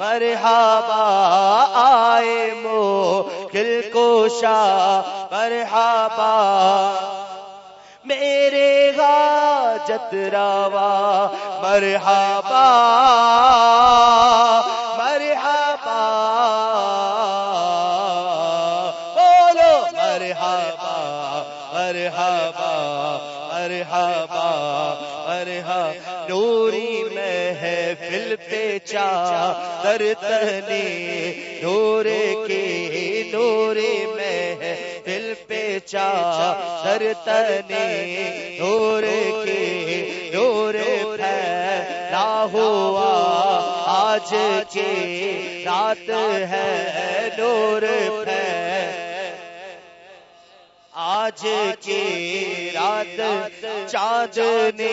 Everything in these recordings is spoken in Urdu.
مرحبا آئے مو کل کو کوشا مرحبا۔ میرے گا روا مرحبا مرحبا۔ چادر تنے ڈورے کے ڈورے میں دل پہ چادر تنے دورے کے ڈورے پھیلا ہوا، آج کے رات ہے دور پھیلا آج کی رات چاندنی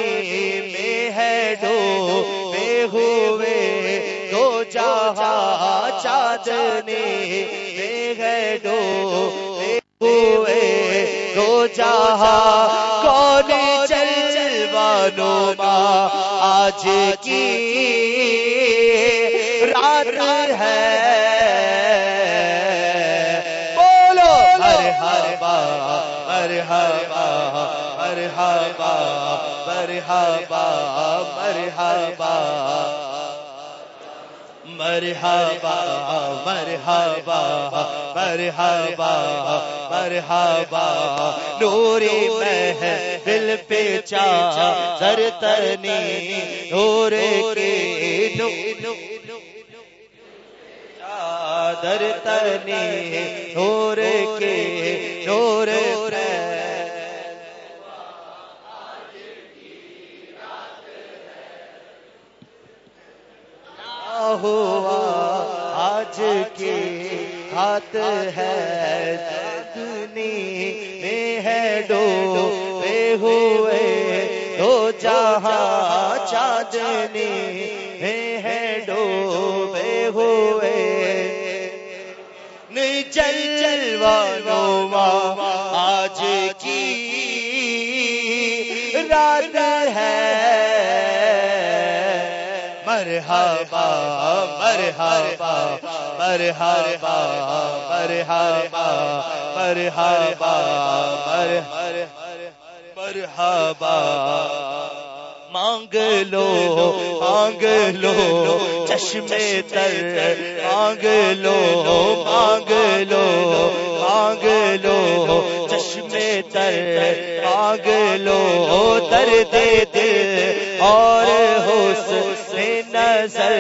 میں ہے ڈو بے ہوئے دو جہاں چاندنی میں ہے ڈو بے ہوئے دو جہاں کون چل بانو آج کی رات ہے ہر ہر با ہر ہر با با با مرحبا مرحبا مرحبا مرحبا، نوری محفل پہ چا سر ترنی، نور کے چادر ترنی، نور کے نور ہوا آج کی ہاتھ ہے چاندنی میں ہے ڈو بے ہوئے دو جہاں چاندنی میں ہے ڈو بے ہوئے چل چل والو آج کی رات ہے مرحبا مرحبا مرحبا مرحبا مرحبا مرحبا، مانگ لو مانگ لو چشمے تر، مانگ لو مانگ لو مانگ لو چشمے تر، مانگ لو در دے دل اور ہوس نظر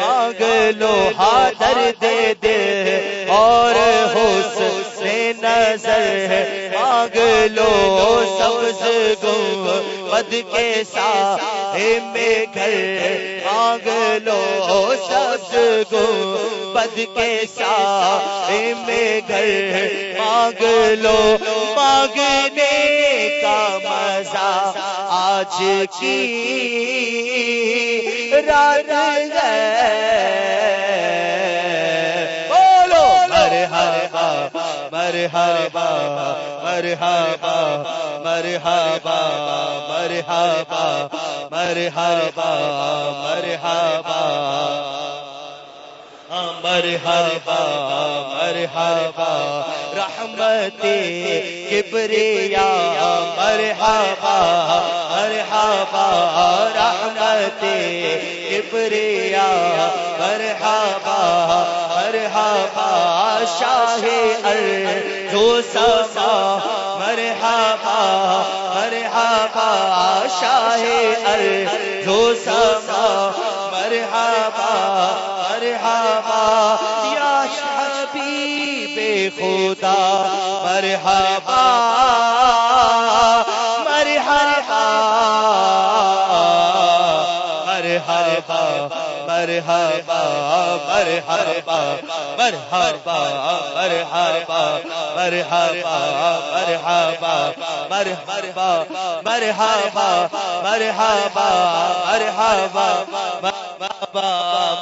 مانگ لو ہادر دے دے۔ اور ہوس نظر مانگ لو، سبز گم بد کے ساتھ میں گھر مانگ لو۔ سبز گم بد کے ساتھ میں گھر مانگ لو۔ مانگنے کا مزہ آج کی رات ہے۔ بولو۔ مرحبا مرحبا مرحبا مرحبا مرحبا مرحبا مرحبا۔ مرحبا مرحبا، رحمت کبریا، مرحبا مرحبا، رحمت کبریا، مرحبا مرحبا، شاہ جو سما مرحبا مرحبا، شاہ جو سما مرحبا مرحبا یا حبیب خدا مرحبا مرحبا مرحبا مرحبا مرحبا مرحبا مرحبا مرحبا مرحبا مرحبا مرحبا مرحبا مرحبا مرحبا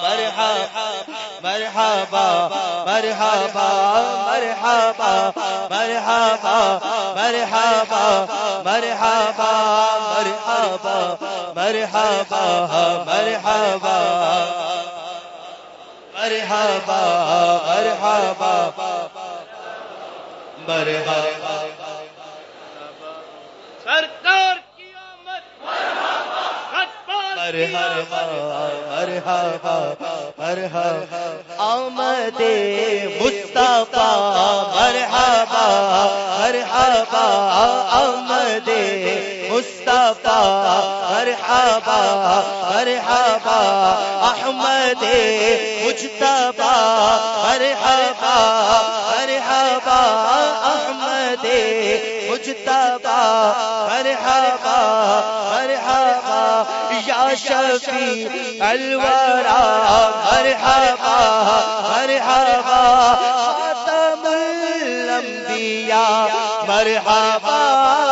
مرحبا مرحبا مرحبا مرحبا مرحبا مرحبا مرحبا مرحبا مرحبا مرحبا مرحبا مرحبا سرکار کی آمد مرحبا مرحبا مرحبا آمد مصطفیٰ، مرحبا مرحبا، آمد مصطفیٰ، مرحبا مرحبا، احمد مجتبا مرحبا مرحبا، احمد مجتبا مرحبا مرحبا شفی الورا ہر ہر ہر ہر خاتم الانبیاء مرحبا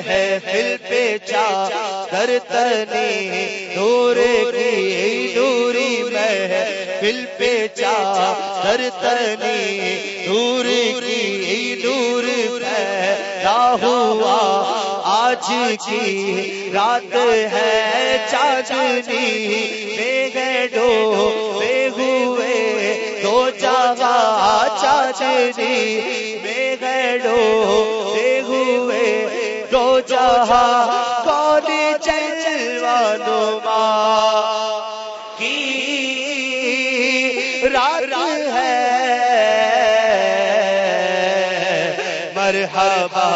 محفل پہ چا در تنی نور کی نوری محفل پہ چا در تنی نور کی نور پیدا ہوا آج کی رات ہے چاچنی بے گڈو بے ہوئے دو جگہ چاچنی بے گڈو بے جہاں کون چلوانو ماں کی رات ہے؟ مرحبا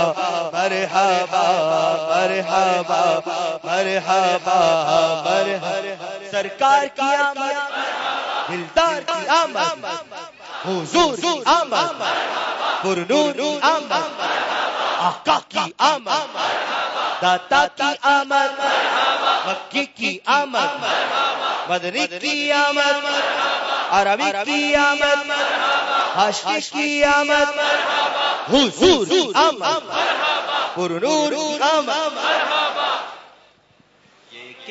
مرحبا مرحبا مرحبا مرحبا۔ سرکار کی آمد، دلدار کی آمد، حضور کی آمد پرنور کی آمد آقا کی آمد داتا کی آمد مکی کی آمد مدنی کی آمد عربی کی آمد ہاشی کی آمد حضور آمد پرنور آمد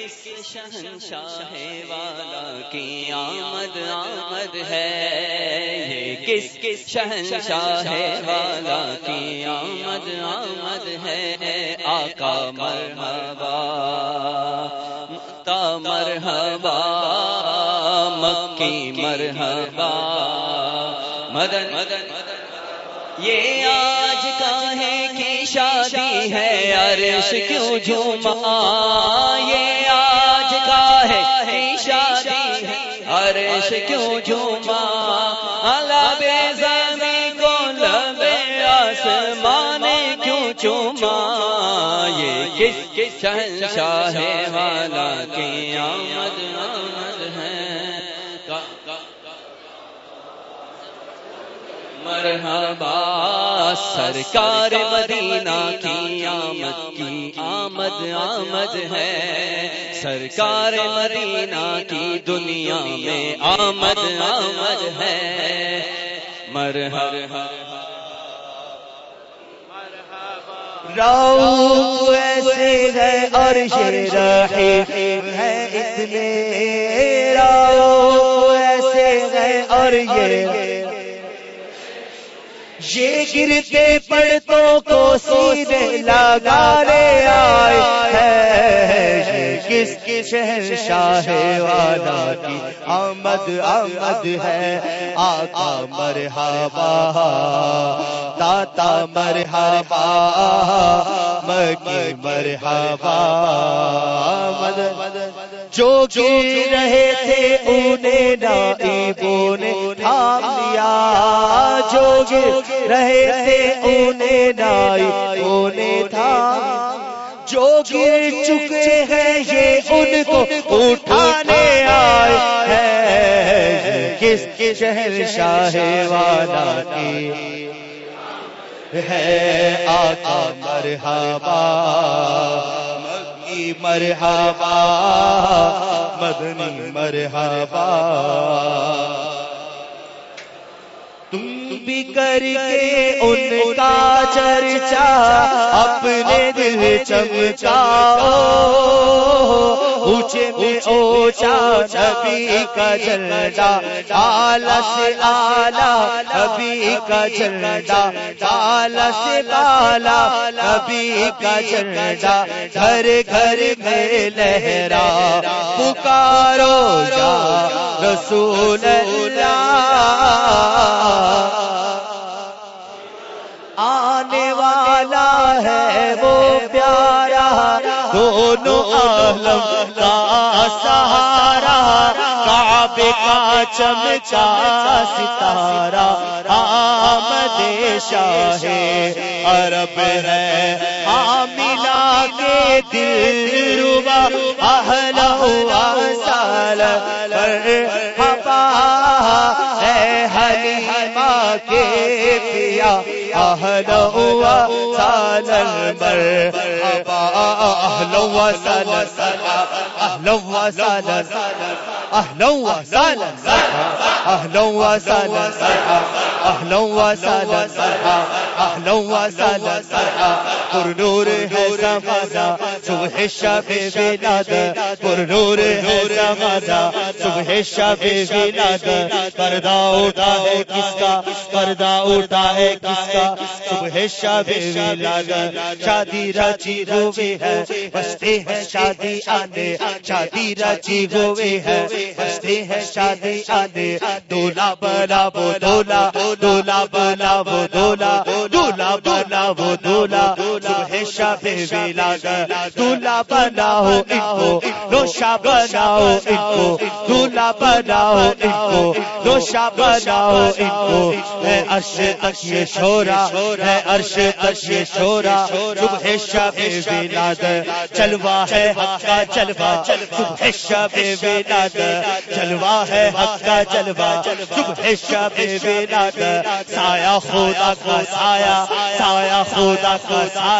کس شہنشاہ والا کی آمد آمد ہے یہ کس کس شہنشاہ والا کی آمد آمد ہے آقا مرحبا تا مرحبا مکی مرحبا مدن مدن یہ آج کاہے کی شادی ہے عرش کیوں جھوما یہ آج کی شادی ہے عرش کیوں جھوما؟ اللہ بے زمین کو لبے آسمان کیوں چوما؟ یہ کس کس شہنشاہ والا کی آمد آمد ہے؟ مرحبا سرکار مدینہ کی آمد کی آمد آمد ہے۔ سرکار مدینہ کی دنیا میں آمد آمد ہے۔ مرحبا۔ رو ایسے ہے اور یہ رحیم ہے اس میں رو ایسے ہے اور یہ یہ گرتے پڑتوں کو سینے لگانے آئے ہے۔ یہ کس کس شہنشاہ والا کی آمد آمد ہے؟ آقا مرحبا، داتا مرحبا، مکی مرحبا مد جو گر رہے تھے انہیں نائبوں نے تھام لیا۔ جو گر رہے تھے انہیں نائبوں نے تھام جو گر چکے ہیں یہ ان کو اٹھانے آئے ہیں۔ کس کس شہر شاہ والا کی ہے آقا مرحبا۔ مکی مرحبا مدنی مرحبا۔ تم بھی کر کے ان کا چرچا اپنے دل چمچا اونچے میں اونچا نبی کا جھنڈا آلہ سے آلہ نبی کا جھنڈا آلہ سے بالا نبی کا جھنڈا، گھر گھر میں لہرا، پکارو یا رسول سہارا کعبے کا چمچا ستارہ آمد شاہ عرب ہے عاملہ ہاں کے دل ربا اہل ہوا سال مرحبا ہے حلیمہ کے پیا۔ اہل ہوا سال مرحبا اہل ہوا سال اہل ہوا سال اہل ہوا سال اہل ہوا سال اہل ہوا سال اہل ہوا سال پر نور ہے زمانہ، صبح شب ولاد پر نور ہے زمانہ، صبح شب ولاد پردہ اٹھا ہے کس کا؟ پردہ اٹھا ہے کس کا؟ صبح شب ولاد شادی رچی ہوئی ہے، بستے ہیں شادی آنے، شادی رچی ہوئی ہے، بستے ہیں شادی آنے، دولا بنا وہ دولا دولا بنا وہ دولا دولا بنا وہ دولا صبح شب ولاد دولا بناؤ ان کو نوشا بناؤ ان کو دولا بناؤ ان کو نوشا بناؤ ان کو ہے عرش تک یہ شورا ہے عرش تک یہ شورا۔ صبح شب ولاد چلوا ہے حق کا چلوا۔ صبح شب ولاد چلوا ہے حق کا چلوا۔ صبح شب ولاد سایہ خدا کا سایہ سایہ خدا کا سایہ۔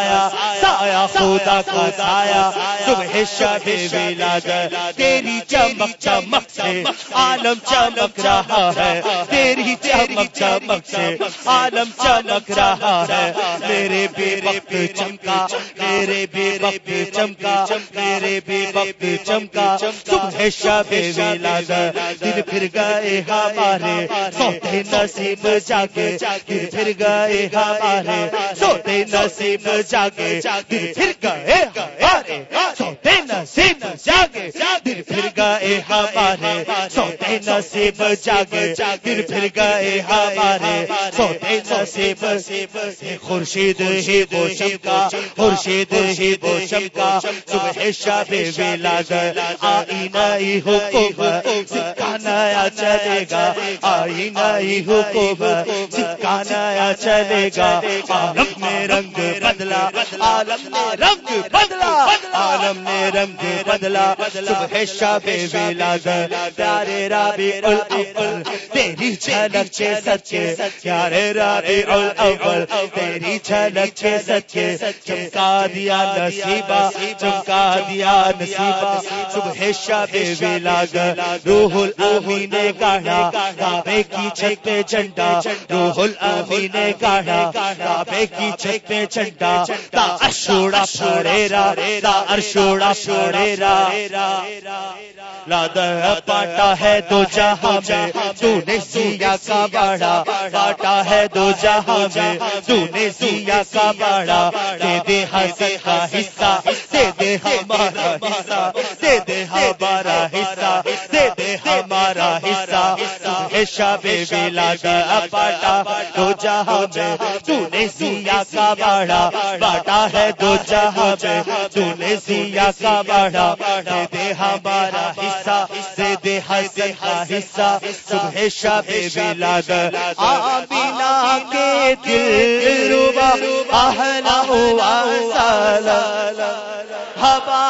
سایہ خدا کا سایہ، صبح شب ولاد تیری چمک چمک سے عالم چمک رہا ہے، تیری چمک چمک سے عالم چمک رہا ہے۔ میرے بے وقت چمکا، میرے بے وقت چمکا، میرے بے وقت چمکا۔ صبح شب ولاد دل پھر گئے ہمارے، سوتے نصیب جاگے، دل پھر گئے ہمارے، سوتے نصیب جاگے دل پھر گئے ہمارے سوتے نصیب جاگے دل پھر گئے ہمارے سوتے نصیب جاگے دل پھر گئے ہمارے سوتے نصیب خورشید ہی وہ چمکا خورشید ہی چمکا صبح شب ولاد آئی نئی حکم نیا چلے گا آئی نئی حکم نیا چلے گا عالم میں رنگ بدلا عالم نے رنگ بدلا عالم نے رنگ بدلا صبح شب ولاد پیارے رابی الاول تیری جھلک سے سچے پیارے رابی الاول تیری جھلک سے سچے چمکا دیا نصیبہ چمکا دیا نصیبہ صبح شب ولاد روح الامی نے گاڑا کعبے کی چھت پہ جھنڈا روح الامی نے گاڑا کعبے کی چھت پہ جھنڈا تا ارشوڑا پھڑیرا تا ارشوڑا پھڑیرا لادہ پاٹا ہے دو جہاں میں تو نے سیا کا باڑا۔ پاٹا ہے دو جہاں میں تو نے سیا کا باڑا۔ دے دے ہنسی کا حصہ، دے دے ہمارا حصہ، دے دے ہمارا حصہ، دے دے ہمارا حصہ۔ شب ولاد پاٹا، دو جہاں میں تو نے سیا کا باڑا۔ باٹا ہے دو جہاں میں تو نے سیا کا باڑا دے دے ہمارا حصہ۔ دے دے ہنسی کا حصہ۔ صبح شب ولاد۔ آمینہ کے دل ربا۔ اہلا ہوا سالا ہوا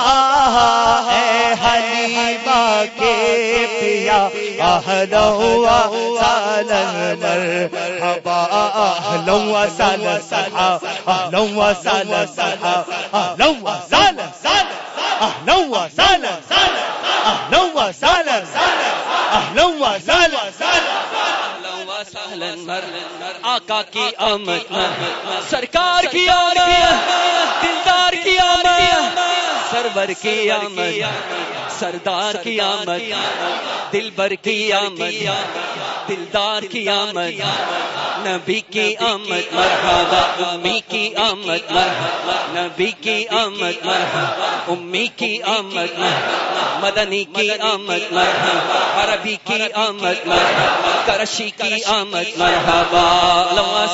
ہے حلیمہ۔ پیا اہلوا سالن مرحبا اہلوا سال سحا اہلوا سال سحا اہلوا سال سال اہلوا سال سال آقا کی آمد، سرکار کی آمد، دلدار کی آمد، سرور کی آمد سردار کی آمد دل بر کی آمد دلدار کی آمد نبی کی آمد مرحبا امی کی آمد مرحبا نبی کی آمد مرحبا امی کی آمد مدنی کی آمد مرحبا عربی کی آمد مرحبا کرشی کی آمد مرحبا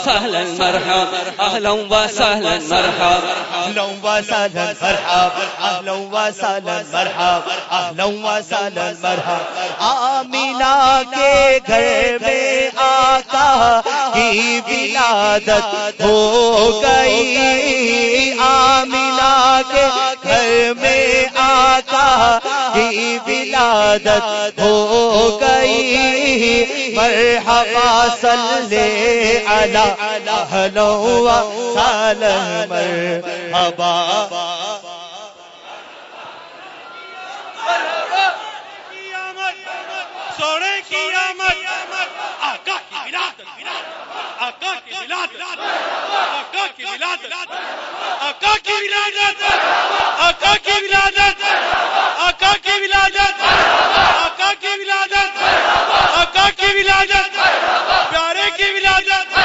سہلن مرحبا اہلا و سہلا مرحبا اہلا و سہلا مرحبا اهلا وسهلا مرحبا اهلا وسهلا مرحبا اهلا آمینہ کے گھر میں آقا کی ولادت ہو گئی۔ آمینہ کے گھر میں آقا کی ولادت ہو گئی۔ مرحبا صلی علی اہلا وسهلا مرحبا کی آمد سونے کی آمد آقا کی ولادت آقا کی ولادت آقا کی ولادت آقا کی ولادت آقا کی ولادت آقا کی ولادت آقا کی ولادت آقا کی ولادت پیارے کی ولادت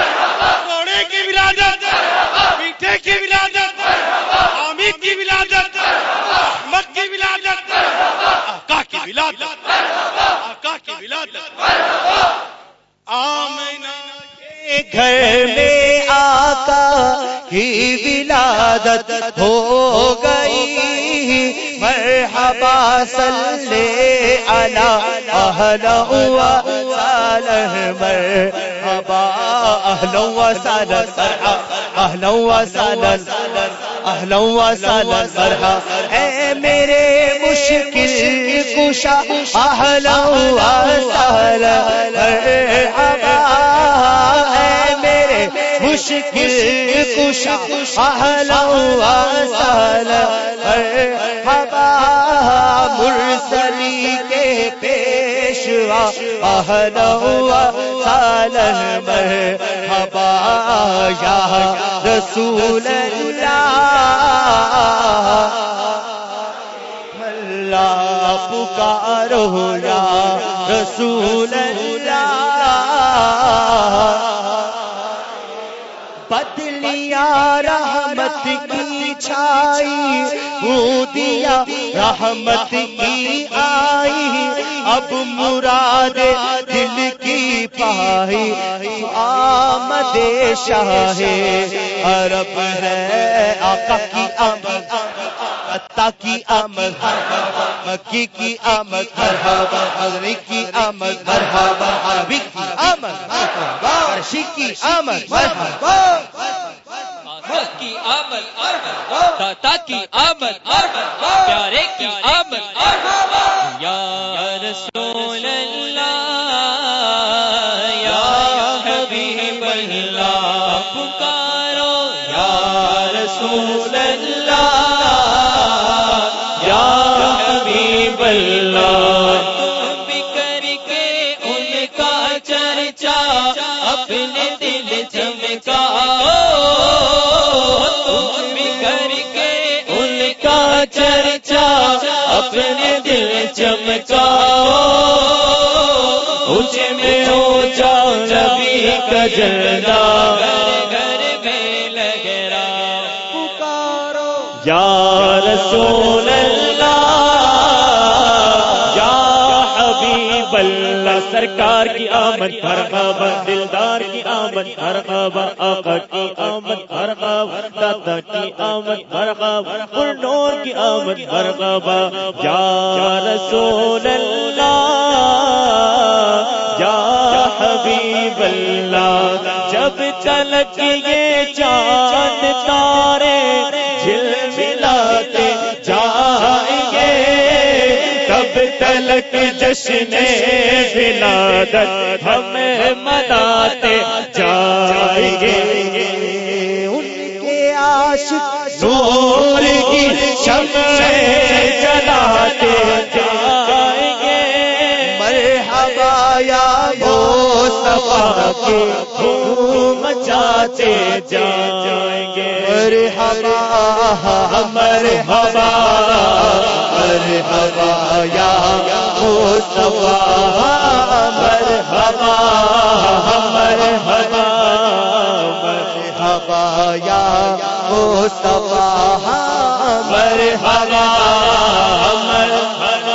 کی ولادت میٹھے کی ولادت حامد کی ولادت احمد کی ولادت آقا کی ولادت آقا کی ولادت عادت ہو گئی۔ مرحبا صلی علی اہل ہوا صالح مرحبا اہل ہوا صالح اہل ہوا صالح اہل ہوا صالح اے میرے مشکل کشا اہلا و سالہ مرحبا اے میرے مشکل کشا اہلا و سالہ مرسلی کے پیشوا اہلا و سالہ مرحبا، یا رسول اللہ۔ اللہ پکارو یا رسول اللہ۔ بدلیا رحمت کی چھائی وہ دیا رحمت کی آئی۔ اب مراد دل کی پائی، آمد شاہ عرب ہے، آقا کی آمد۔ عطا کی آمد، مکی کی آمد، مرحبا حضری کی آمد، مرحبا عربی کی آمد، مرحبا، عرشی کی آمد، مرحبا آمد کی آمد داتا کی آمد پیارے کی آمد یا رسول اللہ، یا حبیب اللہ کا جھنڈا گھر میں لگ رہا پکارو یا رسول اللہ، یا حبیب اللہ، سرکار کی آمد مرحبا دلدار کی آمد مرحبا آقا کی آمد مرحبا دادا کی آمد مرحبا پر نور کی آمد مرحبا یا رسول اللہ حبیب اللہ جب چلک یہ چاند تارے جل ملاتے جائیں گے تب تلک جشن ولادت ہم مناتے جائیں گے ان کے عاشق نور کی شمع جلاتے جائیں ہوا کے دھوم مچاتے جائیں گے۔ مرحبا مرحبا مرحبا یا مصطفیٰ مرحبا مرحبا مرحبا یا مصطفیٰ مرحبا مرحبا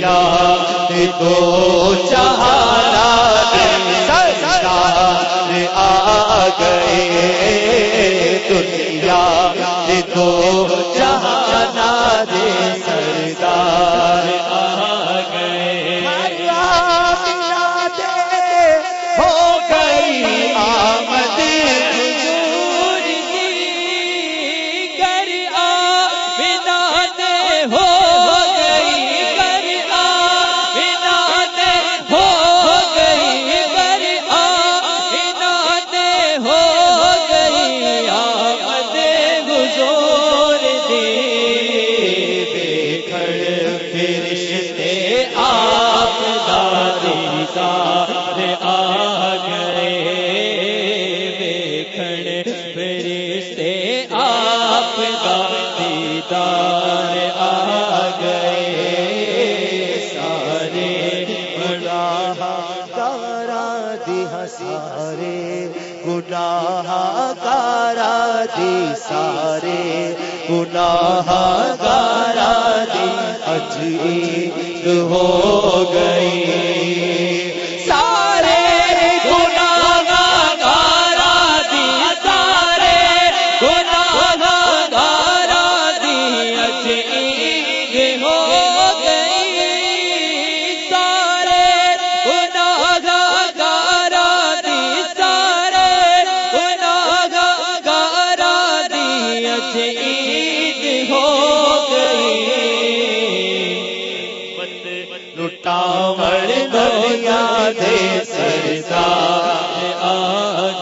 یا تو جہانا آ گئے دنیا دو جہانا دے سردار دی سارے گناہ گارا دی اجید ہو گئی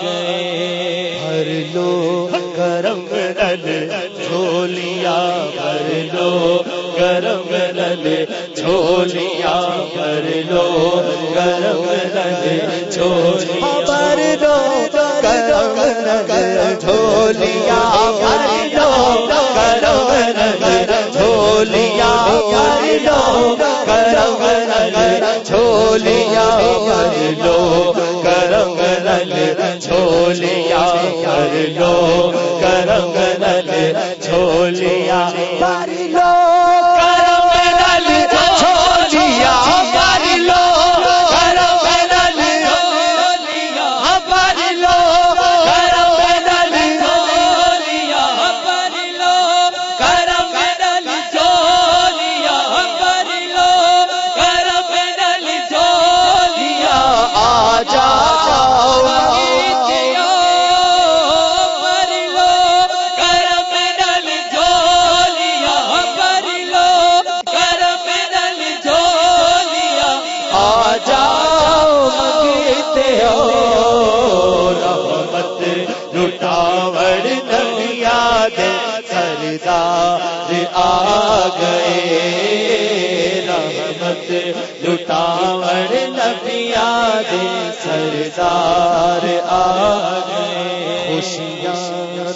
گئے ہر لو، گرم نل جھولیا بھر لو، گرم نل جھولیا بھر لو، گرم نل جھولیا بھر لو، گرم نل جھولیا جاؤ سردار آ گئے خوشیاں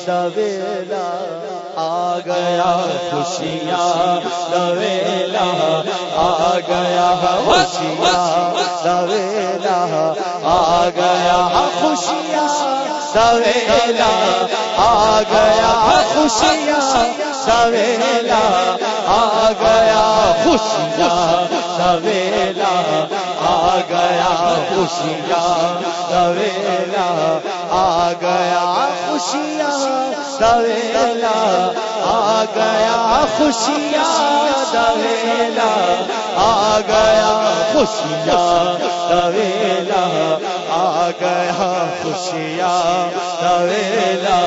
دویلا آ گیا خوشیاں دویلا آ گیا خوشیاں دویلا آ گیا خوشیاں سویلا آ گیا خوشیاں سویلا آ گیا خوشیاں سویلا آ گیا، خوشیاں سویلا آ گیا، خوشیاں سویلا آ گیا، خوشیاں سویلا آ گیا، خوشیاں سویلا آ گیا، خوشیاں سویلا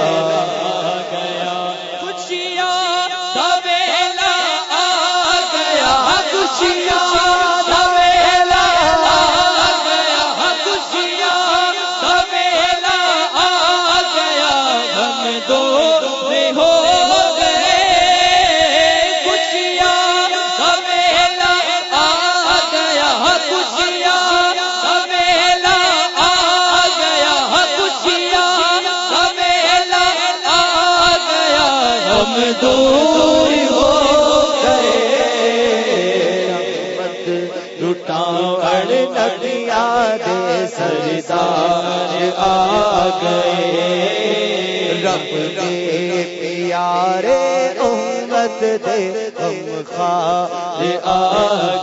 گئے رب دے پیارے امت دے، ہم خار آ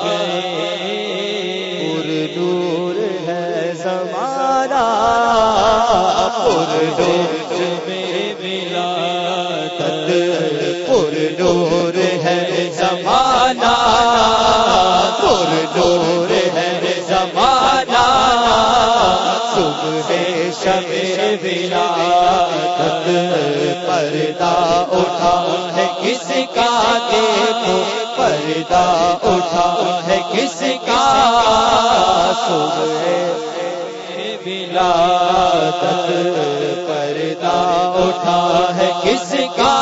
گئے۔ پور نور ہے زمانہ پور نور تد پردہ اٹھا ہے کس کا دیکھو، پردہ اٹھا ہے کس کا صبح بلا تد پردہ اٹھا ہے کس کا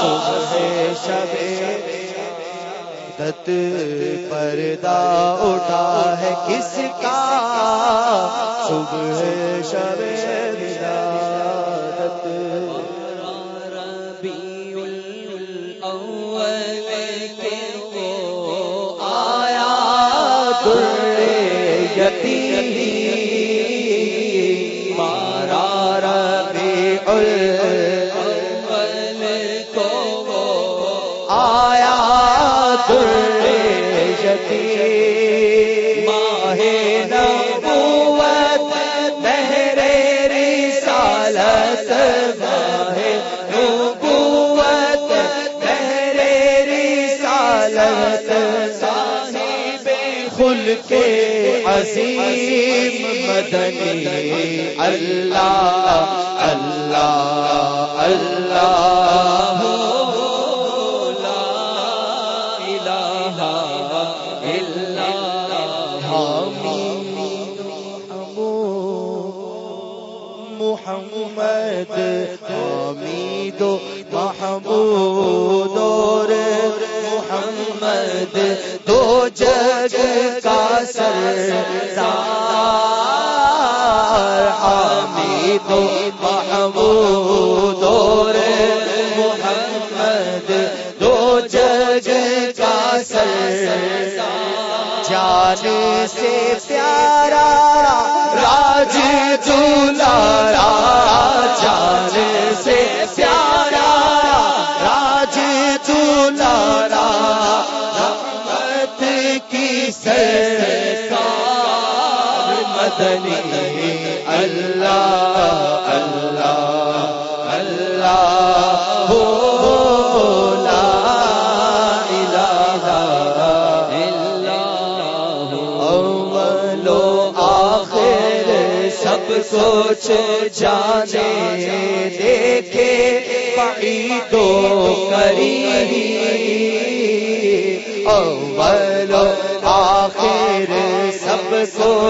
صبح شب دت پردہ اٹھا ہے کس کا صبح لے کے عظیم مدنی اللہ اللہ اللہ محمد محمد دو جگ کا سردار حمید و محمود اور محمد، دو جگ کا سردار جان سے پیارا راج دولارا جان سے پیارا سرکار مدنی اللہ اللہ اللہ ہو لا الہ اول و آخر سب کچھ جانے دیکھے بعید و قریب اول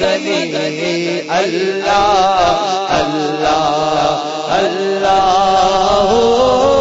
غنی اللہ اللہ اللہ ہو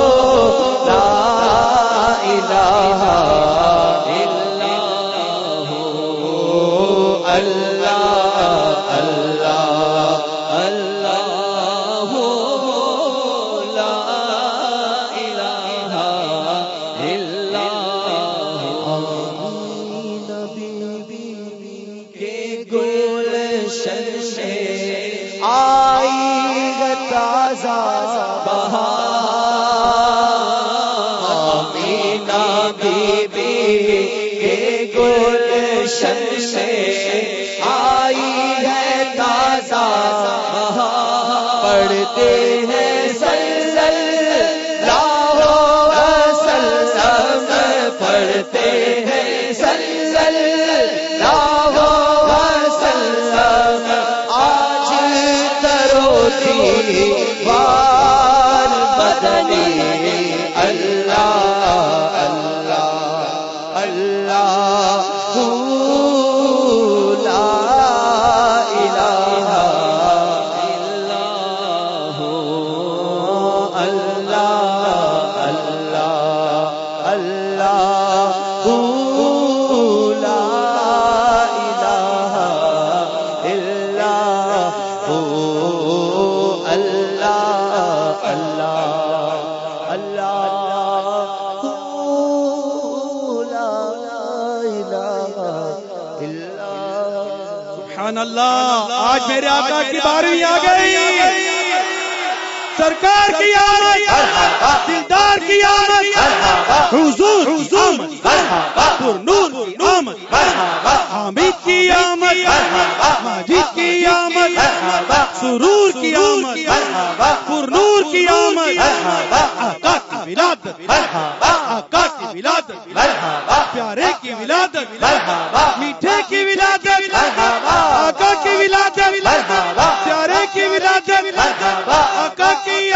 شر سبحان اللہ. آج میرے آقا کی بارہویں آ گئی. سرکار کی آمد. دلدار کی آمد. حضور حضور پر نور کی آمد. حامد کی آمد. ماجد کی آمد. سرور کی آمد. پر نور کی آمد. آقا ولادت آقا کی ولادت پیارے کی ولادت میٹھے کی ولادت آقا کی ولادت پیارے کی ولادت آقا کی